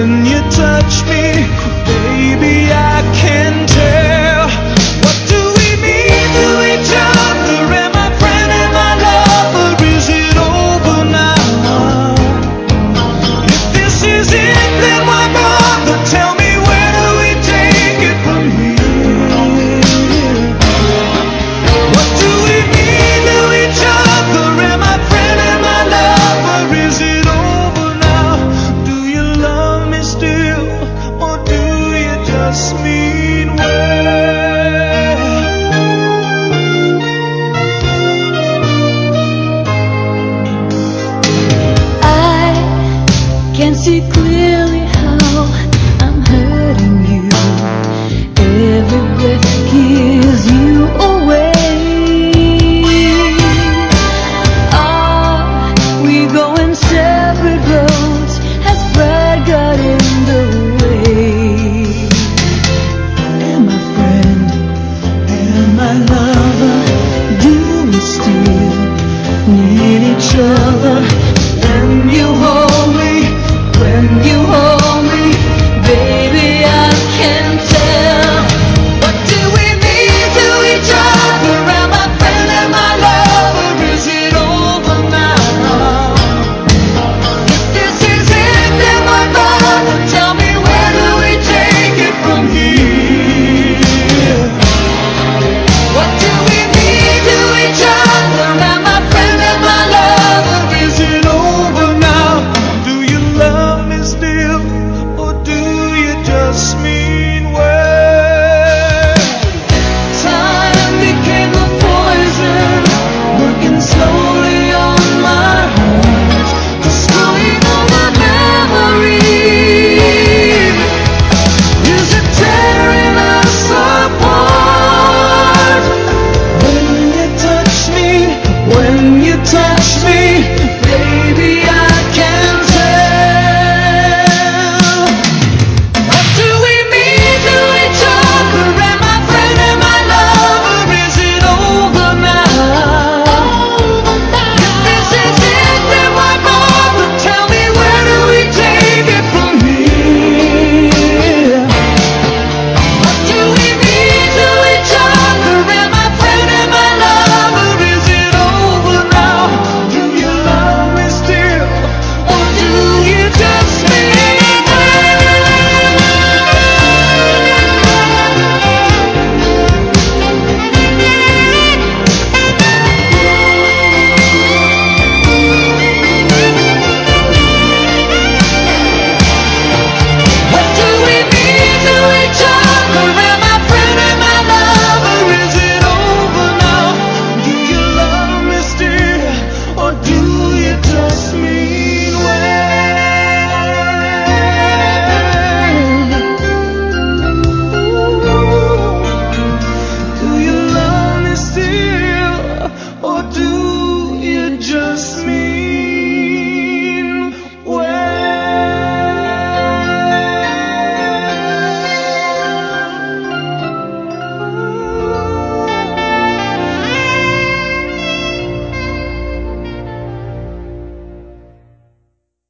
when you touch can see clearly how I'm hurting you. Every breath kills you away. Are we going separate roads? Has pride got in the way? Am I friend? Am I lover? Do we still need each other? And you hold you